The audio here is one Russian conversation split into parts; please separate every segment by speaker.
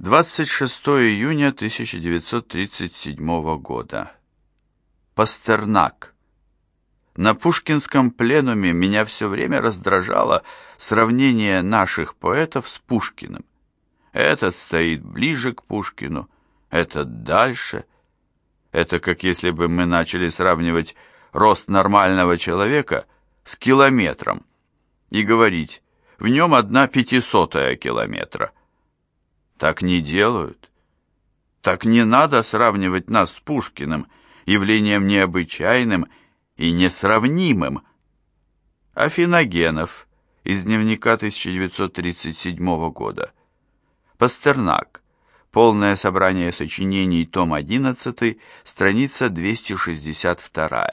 Speaker 1: 26 июня 1937 года. Пастернак. На Пушкинском пленуме меня все время раздражало сравнение наших поэтов с Пушкиным. Этот стоит ближе к Пушкину, этот дальше. Это как если бы мы начали сравнивать рост нормального человека с километром и говорить, в нем одна пятисотая километра. Так не делают. Так не надо сравнивать нас с Пушкиным, явлением необычайным и несравнимым. Афиногенов из дневника 1937 года. Пастернак. Полное собрание сочинений, том 11, страница 262.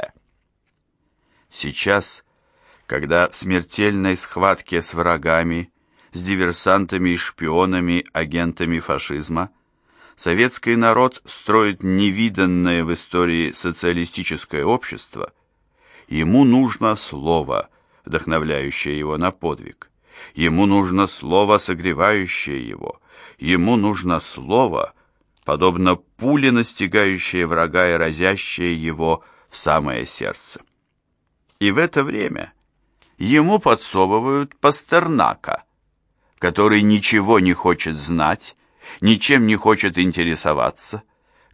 Speaker 1: Сейчас, когда в смертельной схватке с врагами с диверсантами и шпионами, агентами фашизма, советский народ строит невиданное в истории социалистическое общество, ему нужно слово, вдохновляющее его на подвиг. Ему нужно слово, согревающее его. Ему нужно слово, подобно пуле, настигающее врага и разящее его в самое сердце. И в это время ему подсовывают Пастернака, который ничего не хочет знать, ничем не хочет интересоваться,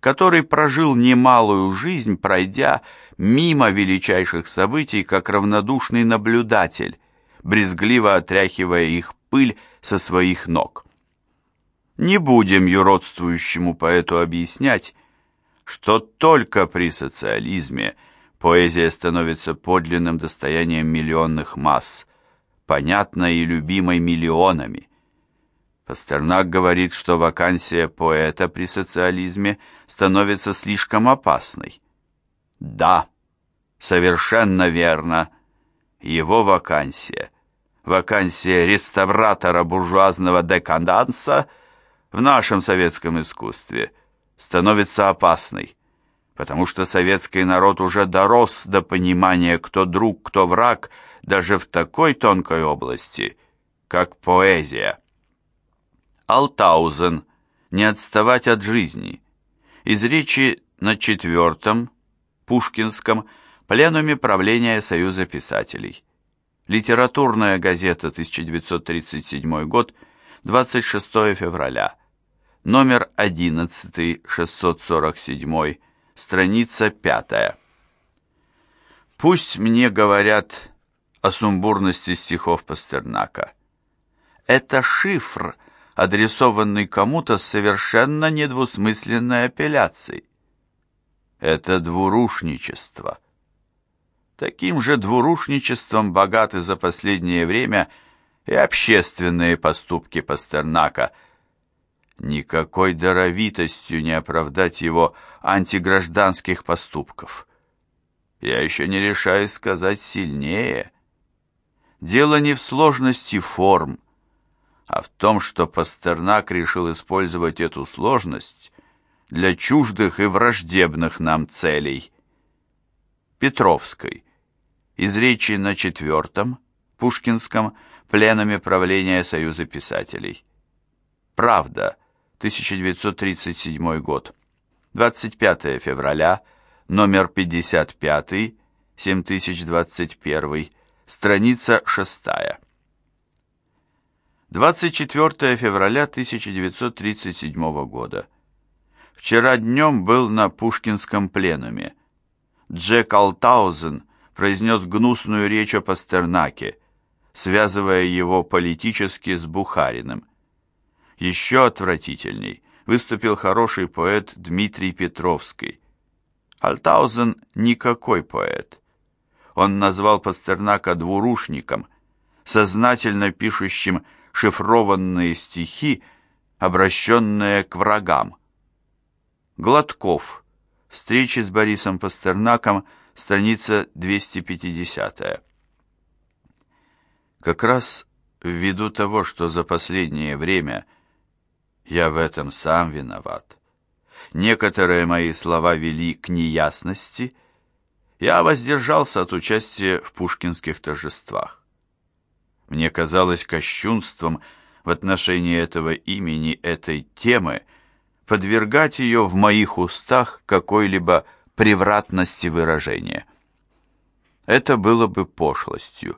Speaker 1: который прожил немалую жизнь, пройдя мимо величайших событий, как равнодушный наблюдатель, брезгливо отряхивая их пыль со своих ног. Не будем юродствующему поэту объяснять, что только при социализме поэзия становится подлинным достоянием миллионных масс, понятной и любимой миллионами. Пастернак говорит, что вакансия поэта при социализме становится слишком опасной. Да, совершенно верно. Его вакансия, вакансия реставратора буржуазного декаданса в нашем советском искусстве становится опасной, потому что советский народ уже дорос до понимания, кто друг, кто враг – даже в такой тонкой области, как поэзия. Алтаузен «Не отставать от жизни» из речи на четвертом, Пушкинском, пленуме правления Союза писателей. Литературная газета, 1937 год, 26 февраля. Номер 11, 647, страница 5. Пусть мне говорят о сумбурности стихов Пастернака. Это шифр, адресованный кому-то с совершенно недвусмысленной апелляцией. Это двурушничество. Таким же двурушничеством богаты за последнее время и общественные поступки Пастернака. Никакой даровитостью не оправдать его антигражданских поступков. Я еще не решаюсь сказать сильнее – Дело не в сложности форм, а в том, что Пастернак решил использовать эту сложность для чуждых и враждебных нам целей. Петровской. Из речи на четвертом, Пушкинском, пленуме правления Союза писателей. Правда, 1937 год. 25 февраля, номер 55, 7021 Страница шестая. 24 февраля 1937 года. Вчера днем был на Пушкинском пленуме. Джек Алтаузен произнес гнусную речь о Пастернаке, связывая его политически с Бухариным. Еще отвратительней выступил хороший поэт Дмитрий Петровский. Алтаузен никакой поэт он назвал Пастернака двурушником, сознательно пишущим шифрованные стихи, обращенные к врагам. Гладков. Встречи с Борисом Пастернаком, страница 250. Как раз ввиду того, что за последнее время я в этом сам виноват, некоторые мои слова вели к неясности, я воздержался от участия в пушкинских торжествах. Мне казалось кощунством в отношении этого имени, этой темы, подвергать ее в моих устах какой-либо превратности выражения. Это было бы пошлостью,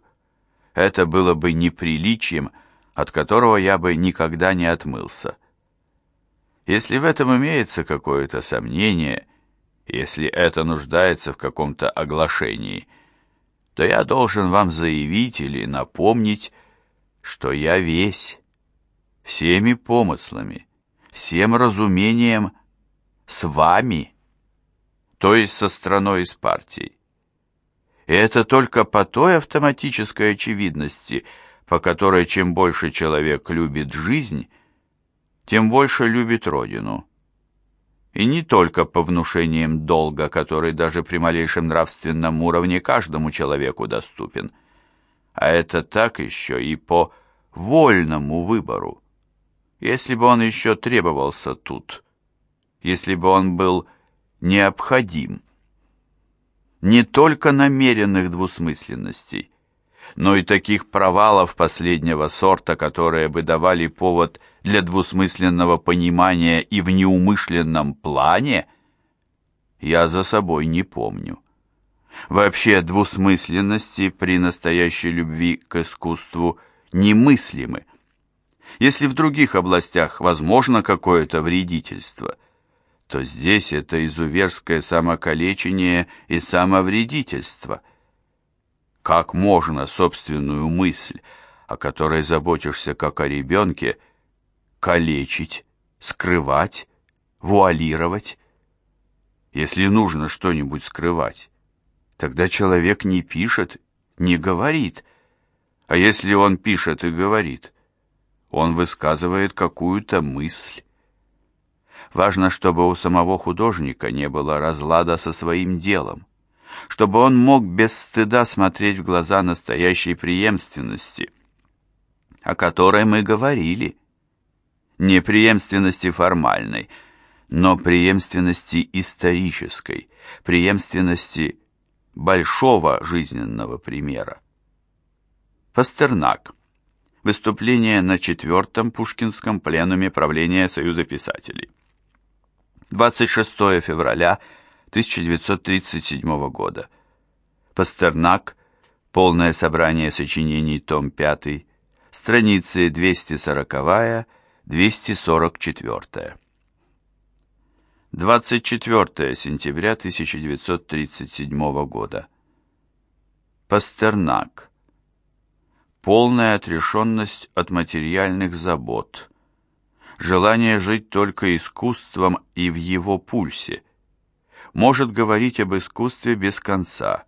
Speaker 1: это было бы неприличием, от которого я бы никогда не отмылся. Если в этом имеется какое-то сомнение, если это нуждается в каком-то оглашении, то я должен вам заявить или напомнить, что я весь, всеми помыслами, всем разумением с вами, то есть со страной и с партией. И это только по той автоматической очевидности, по которой чем больше человек любит жизнь, тем больше любит Родину. И не только по внушениям долга, который даже при малейшем нравственном уровне каждому человеку доступен, а это так еще и по вольному выбору. Если бы он еще требовался тут, если бы он был необходим. Не только намеренных двусмысленностей, но и таких провалов последнего сорта, которые бы давали повод для двусмысленного понимания и в неумышленном плане, я за собой не помню. Вообще двусмысленности при настоящей любви к искусству немыслимы. Если в других областях возможно какое-то вредительство, то здесь это изуверское самокалечение и самовредительство – как можно собственную мысль, о которой заботишься как о ребенке, калечить, скрывать, вуалировать? Если нужно что-нибудь скрывать, тогда человек не пишет, не говорит. А если он пишет и говорит, он высказывает какую-то мысль. Важно, чтобы у самого художника не было разлада со своим делом чтобы он мог без стыда смотреть в глаза настоящей преемственности, о которой мы говорили. Не преемственности формальной, но преемственности исторической, преемственности большого жизненного примера. Пастернак. Выступление на четвертом Пушкинском пленуме правления Союза писателей. 26 февраля 1937 года. Пастернак. Полное собрание сочинений, том 5. Страницы 240-244. 24 сентября 1937 года. Пастернак. Полная отрешенность от материальных забот. Желание жить только искусством и в его пульсе – может говорить об искусстве без конца.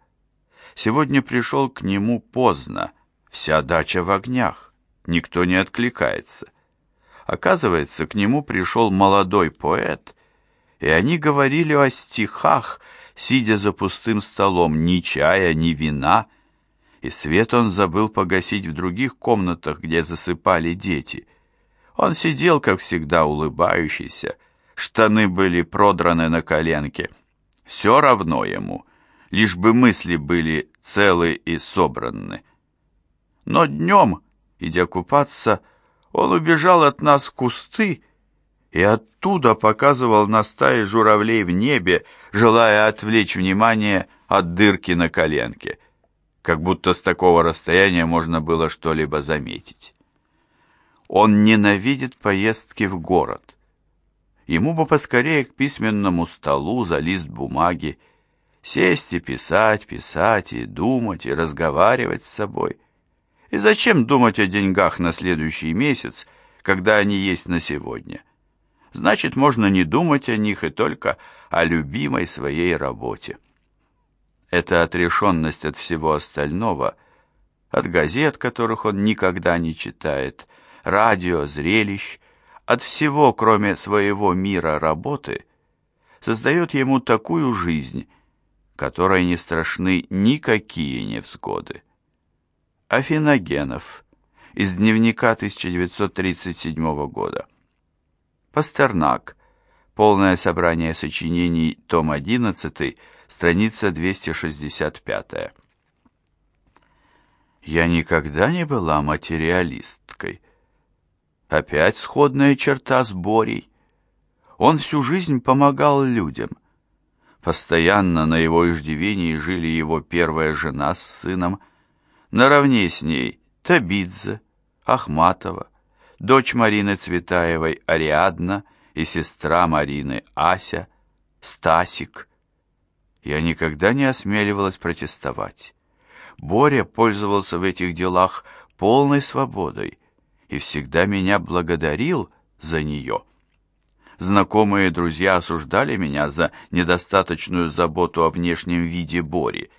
Speaker 1: Сегодня пришел к нему поздно, вся дача в огнях, никто не откликается. Оказывается, к нему пришел молодой поэт, и они говорили о стихах, сидя за пустым столом, ни чая, ни вина, и свет он забыл погасить в других комнатах, где засыпали дети. Он сидел, как всегда, улыбающийся, штаны были продраны на коленке, все равно ему, лишь бы мысли были целы и собраны. Но днем, идя купаться, он убежал от нас в кусты и оттуда показывал на стаи журавлей в небе, желая отвлечь внимание от дырки на коленке, как будто с такого расстояния можно было что-либо заметить. Он ненавидит поездки в город. Ему бы поскорее к письменному столу за лист бумаги, сесть и писать, писать, и думать, и разговаривать с собой. И зачем думать о деньгах на следующий месяц, когда они есть на сегодня? Значит, можно не думать о них и только о любимой своей работе. Эта отрешенность от всего остального, от газет, которых он никогда не читает, радио, зрелищ, от всего, кроме своего мира работы, создает ему такую жизнь, которой не страшны никакие невзгоды. Афиногенов из дневника 1937 года. Пастернак. Полное собрание сочинений, том 11, страница 265. Я никогда не была материалисткой. Опять сходная черта с Борей. Он всю жизнь помогал людям. Постоянно на его иждивении жили его первая жена с сыном, наравне с ней Табидзе, Ахматова, дочь Марины Цветаевой Ариадна и сестра Марины Ася, Стасик. Я никогда не осмеливалась протестовать. Боря пользовался в этих делах полной свободой и всегда меня благодарил за нее. Знакомые друзья осуждали меня за недостаточную заботу о внешнем виде Бори.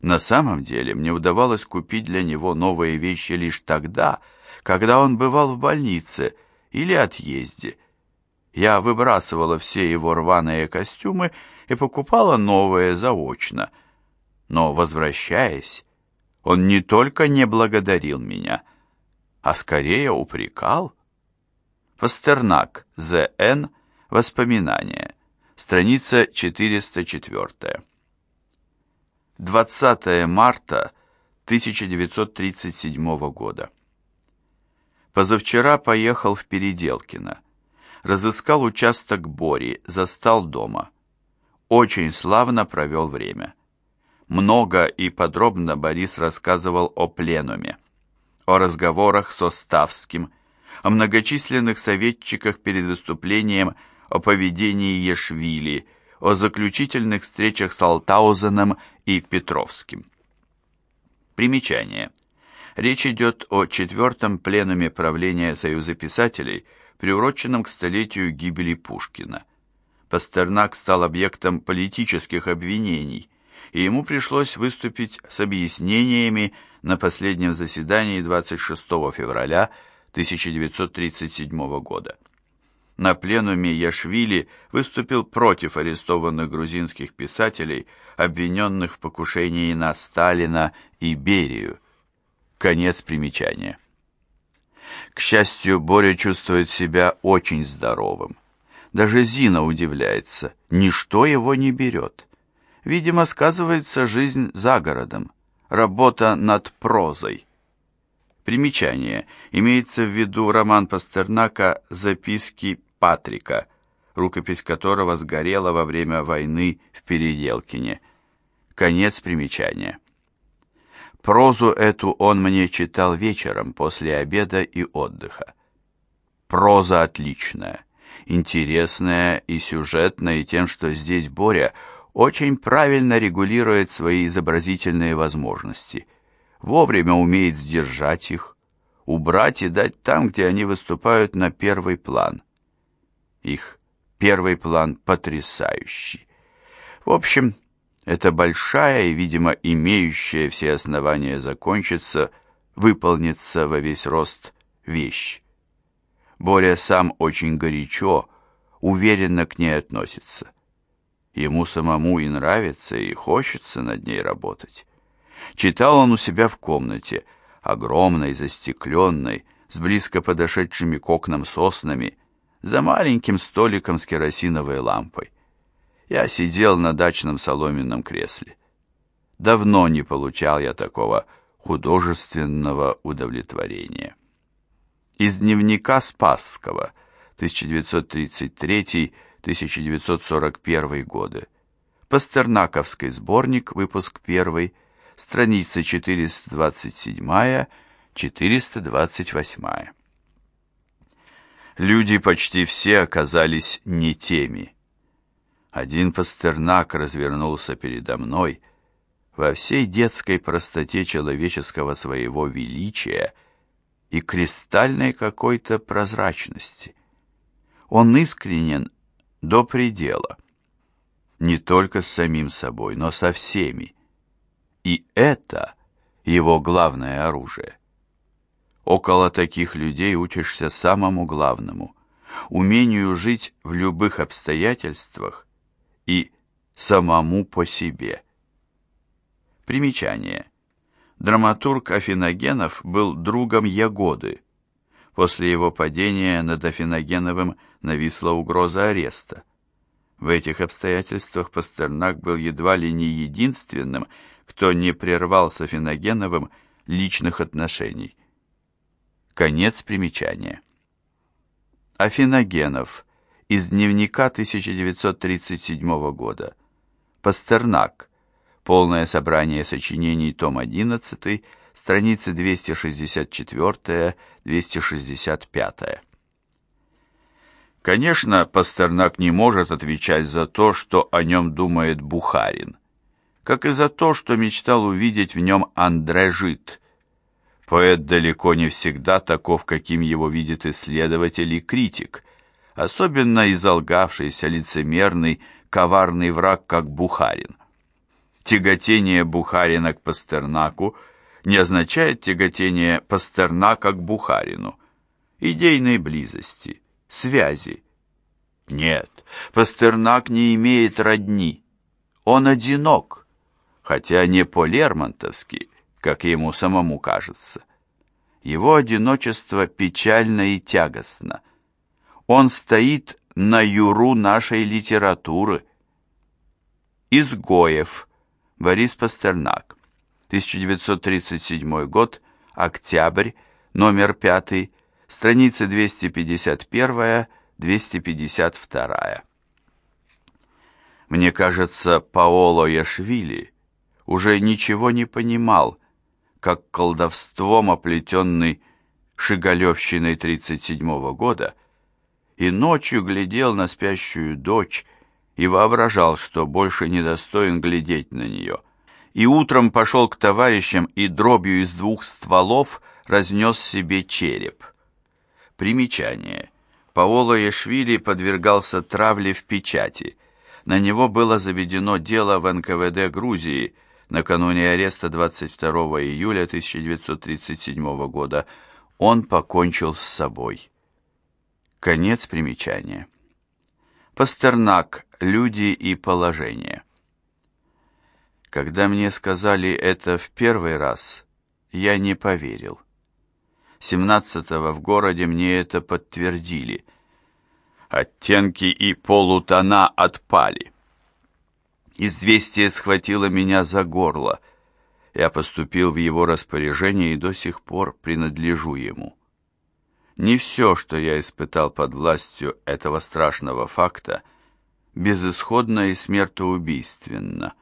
Speaker 1: На самом деле мне удавалось купить для него новые вещи лишь тогда, когда он бывал в больнице или отъезде. Я выбрасывала все его рваные костюмы и покупала новые заочно. Но, возвращаясь, он не только не благодарил меня, а скорее упрекал. Пастернак, З.Н. Воспоминания. Страница 404. 20 марта 1937 года. Позавчера поехал в Переделкино. Разыскал участок Бори, застал дома. Очень славно провел время. Много и подробно Борис рассказывал о пленуме, о разговорах со Ставским, о многочисленных советчиках перед выступлением о поведении Ешвили, о заключительных встречах с Алтаузеном и Петровским. Примечание. Речь идет о четвертом пленуме правления Союза писателей, приуроченном к столетию гибели Пушкина. Пастернак стал объектом политических обвинений, и ему пришлось выступить с объяснениями на последнем заседании 26 февраля 1937 года. На пленуме Яшвили выступил против арестованных грузинских писателей, обвиненных в покушении на Сталина и Берию. Конец примечания. К счастью, Боря чувствует себя очень здоровым. Даже Зина удивляется, ничто его не берет. Видимо, сказывается жизнь за городом, работа над прозой. Примечание. Имеется в виду роман Пастернака «Записки Патрика», рукопись которого сгорела во время войны в Переделкине. Конец примечания. Прозу эту он мне читал вечером после обеда и отдыха. Проза отличная, интересная и сюжетная, и тем, что здесь Боря очень правильно регулирует свои изобразительные возможности, вовремя умеет сдержать их, убрать и дать там, где они выступают на первый план. Их первый план потрясающий. В общем, это большая и, видимо, имеющая все основания закончиться, выполнится во весь рост вещь. Боря сам очень горячо, уверенно к ней относится. Ему самому и нравится, и хочется над ней работать. Читал он у себя в комнате, огромной, застекленной, с близко подошедшими к окнам соснами, за маленьким столиком с керосиновой лампой. Я сидел на дачном соломенном кресле. Давно не получал я такого художественного удовлетворения. Из дневника Спасского, 1933-1941 годы. Пастернаковский сборник, выпуск 1, страница 427-428. Люди почти все оказались не теми. Один Пастернак развернулся передо мной во всей детской простоте человеческого своего величия и кристальной какой-то прозрачности. Он искренен до предела, не только с самим собой, но со всеми. И это его главное оружие. Около таких людей учишься самому главному – умению жить в любых обстоятельствах и самому по себе. Примечание. Драматург Афиногенов был другом Ягоды. После его падения над Афиногеновым нависла угроза ареста. В этих обстоятельствах Пастернак был едва ли не единственным, кто не прервал с Афиногеновым личных отношений. Конец примечания. Афиногенов из дневника 1937 года. Пастернак. Полное собрание сочинений, том 11, страницы 264-265. Конечно, Пастернак не может отвечать за то, что о нем думает Бухарин, как и за то, что мечтал увидеть в нем Андре Жит. Поэт далеко не всегда таков, каким его видит исследователь и критик, особенно изолгавшийся, лицемерный, коварный враг, как Бухарин. Тяготение Бухарина к Пастернаку не означает тяготение Пастернака к Бухарину, идейной близости – связи. Нет, Пастернак не имеет родни. Он одинок, хотя не по-лермонтовски, как ему самому кажется. Его одиночество печально и тягостно. Он стоит на юру нашей литературы. Изгоев. Борис Пастернак. 1937 год. Октябрь. Номер пятый страницы 251-252. Мне кажется, Паоло Яшвили уже ничего не понимал, как колдовством оплетенный Шигалевщиной 37-го года, и ночью глядел на спящую дочь и воображал, что больше не достоин глядеть на нее, и утром пошел к товарищам и дробью из двух стволов разнес себе череп. Примечание. Паоло Яшвили подвергался травле в печати. На него было заведено дело в НКВД Грузии накануне ареста 22 июля 1937 года. Он покончил с собой. Конец примечания. Пастернак. Люди и положение. Когда мне сказали это в первый раз, я не поверил. 17-го в городе мне это подтвердили. Оттенки и полутона отпали. Известие схватило меня за горло. Я поступил в его распоряжение и до сих пор принадлежу ему. Не все, что я испытал под властью этого страшного факта, безысходно и смертоубийственно.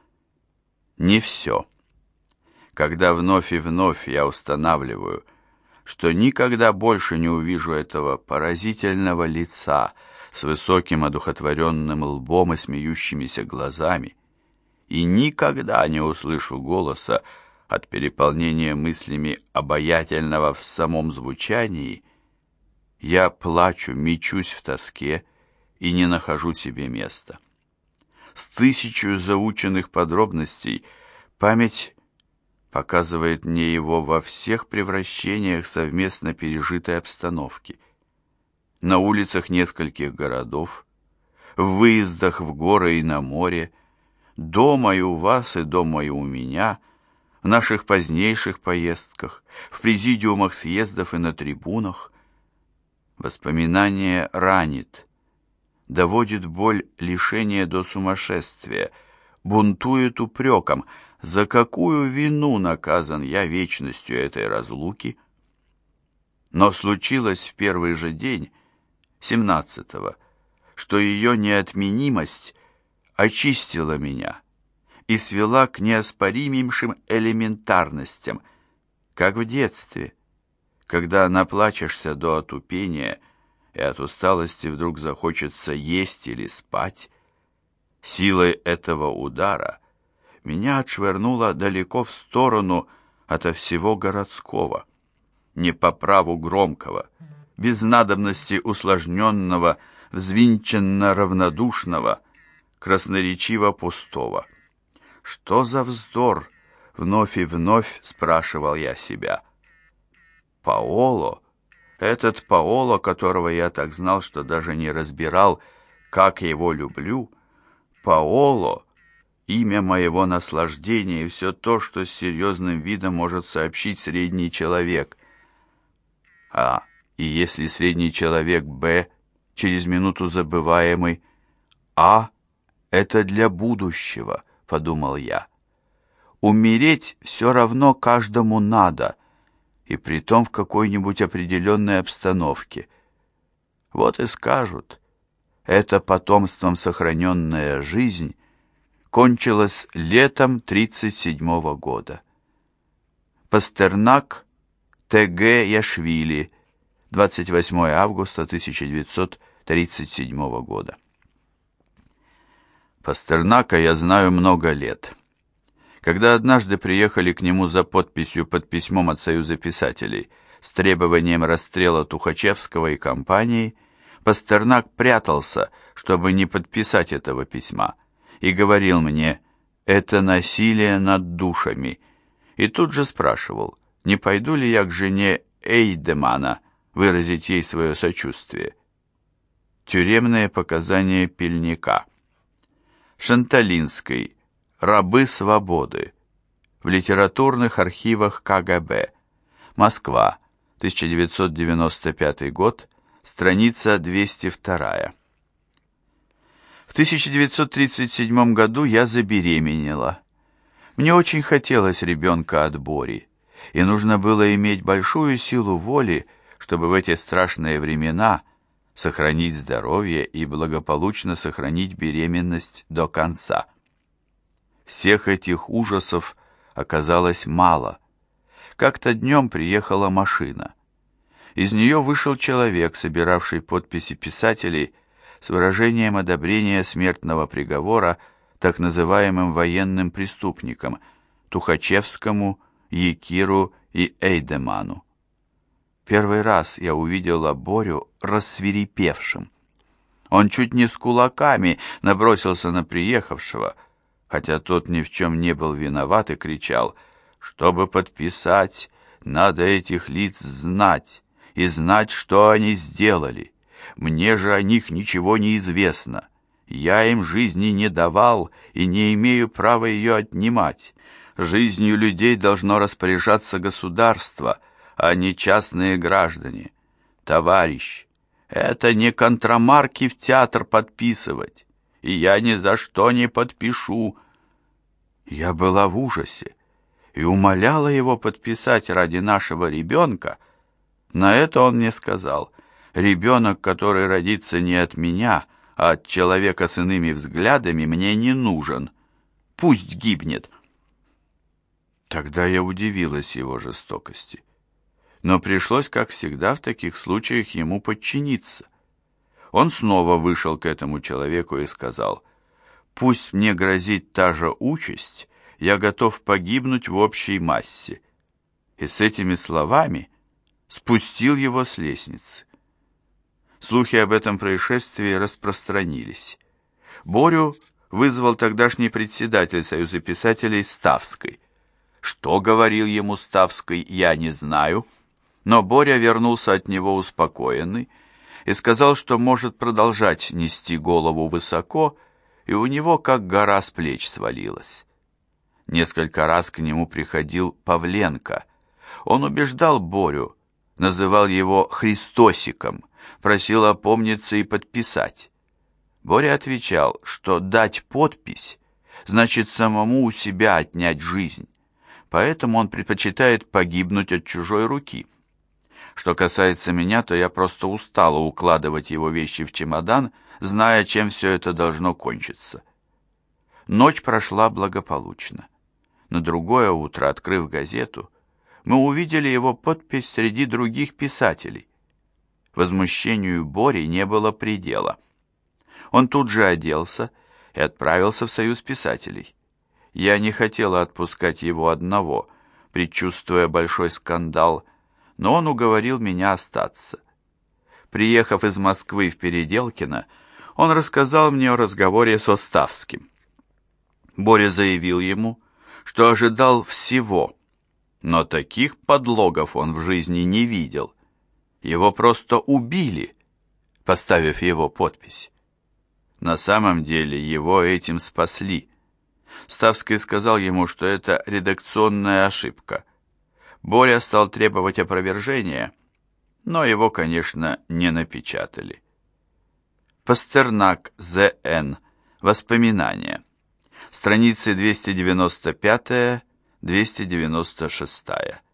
Speaker 1: Не все. Когда вновь и вновь я устанавливаю – что никогда больше не увижу этого поразительного лица с высоким одухотворенным лбом и смеющимися глазами, и никогда не услышу голоса от переполнения мыслями обаятельного в самом звучании, я плачу, мечусь в тоске и не нахожу себе места. С тысячу заученных подробностей память показывает мне его во всех превращениях совместно пережитой обстановки. На улицах нескольких городов, в выездах в горы и на море, дома и у вас, и дома и у меня, в наших позднейших поездках, в президиумах съездов и на трибунах. Воспоминание ранит, доводит боль лишения до сумасшествия, бунтует упреком — за какую вину наказан я вечностью этой разлуки? Но случилось в первый же день, семнадцатого, что ее неотменимость очистила меня и свела к неоспоримейшим элементарностям, как в детстве, когда наплачешься до отупения, и от усталости вдруг захочется есть или спать. Силой этого удара — меня отшвырнуло далеко в сторону ото всего городского, не по праву громкого, без надобности усложненного, взвинченно-равнодушного, красноречиво пустого. Что за вздор? Вновь и вновь спрашивал я себя. Паоло, этот Паоло, которого я так знал, что даже не разбирал, как его люблю, Паоло, имя моего наслаждения и все то, что с серьезным видом может сообщить средний человек. А, и если средний человек Б, через минуту забываемый, А — это для будущего, подумал я. Умереть все равно каждому надо, и притом в какой-нибудь определенной обстановке. Вот и скажут, эта потомством сохраненная жизнь кончилась летом 37 года. Пастернак Т.Г. Яшвили, 28 августа 1937 года. Пастернака я знаю много лет. Когда однажды приехали к нему за подписью под письмом от Союза писателей с требованием расстрела Тухачевского и компании, Пастернак прятался, чтобы не подписать этого письма, и говорил мне «это насилие над душами», и тут же спрашивал, не пойду ли я к жене Эйдемана выразить ей свое сочувствие. Тюремные показания пельника. Шанталинской. Рабы свободы. В литературных архивах КГБ. Москва. 1995 год. Страница 202. В 1937 году я забеременела. Мне очень хотелось ребенка от Бори, и нужно было иметь большую силу воли, чтобы в эти страшные времена сохранить здоровье и благополучно сохранить беременность до конца. Всех этих ужасов оказалось мало. Как-то днем приехала машина. Из нее вышел человек, собиравший подписи писателей с выражением одобрения смертного приговора так называемым военным преступникам Тухачевскому, Якиру и Эйдеману. Первый раз я увидела Борю рассвирепевшим. Он чуть не с кулаками набросился на приехавшего, хотя тот ни в чем не был виноват и кричал, «Чтобы подписать, надо этих лиц знать, и знать, что они сделали. Мне же о них ничего не известно. Я им жизни не давал и не имею права ее отнимать. Жизнью людей должно распоряжаться государство, а не частные граждане. Товарищ, это не контрамарки в театр подписывать, и я ни за что не подпишу. Я была в ужасе и умоляла его подписать ради нашего ребенка, на это он мне сказал, ребенок, который родится не от меня, а от человека с иными взглядами, мне не нужен. Пусть гибнет. Тогда я удивилась его жестокости. Но пришлось, как всегда, в таких случаях ему подчиниться. Он снова вышел к этому человеку и сказал, «Пусть мне грозит та же участь, я готов погибнуть в общей массе». И с этими словами спустил его с лестницы. Слухи об этом происшествии распространились. Борю вызвал тогдашний председатель Союза писателей Ставской. Что говорил ему Ставской, я не знаю, но Боря вернулся от него успокоенный и сказал, что может продолжать нести голову высоко, и у него как гора с плеч свалилась. Несколько раз к нему приходил Павленко. Он убеждал Борю, называл его Христосиком, просил опомниться и подписать. Боря отвечал, что дать подпись значит самому у себя отнять жизнь, поэтому он предпочитает погибнуть от чужой руки. Что касается меня, то я просто устала укладывать его вещи в чемодан, зная, чем все это должно кончиться. Ночь прошла благополучно. На другое утро, открыв газету, мы увидели его подпись среди других писателей. Возмущению Бори не было предела. Он тут же оделся и отправился в Союз писателей. Я не хотела отпускать его одного, предчувствуя большой скандал, но он уговорил меня остаться. Приехав из Москвы в Переделкино, он рассказал мне о разговоре с Оставским. Боря заявил ему, что ожидал всего, но таких подлогов он в жизни не видел. Его просто убили, поставив его подпись. На самом деле его этим спасли. Ставский сказал ему, что это редакционная ошибка. Боря стал требовать опровержения, но его, конечно, не напечатали. Пастернак, З.Н. Воспоминания. Страницы 295 296.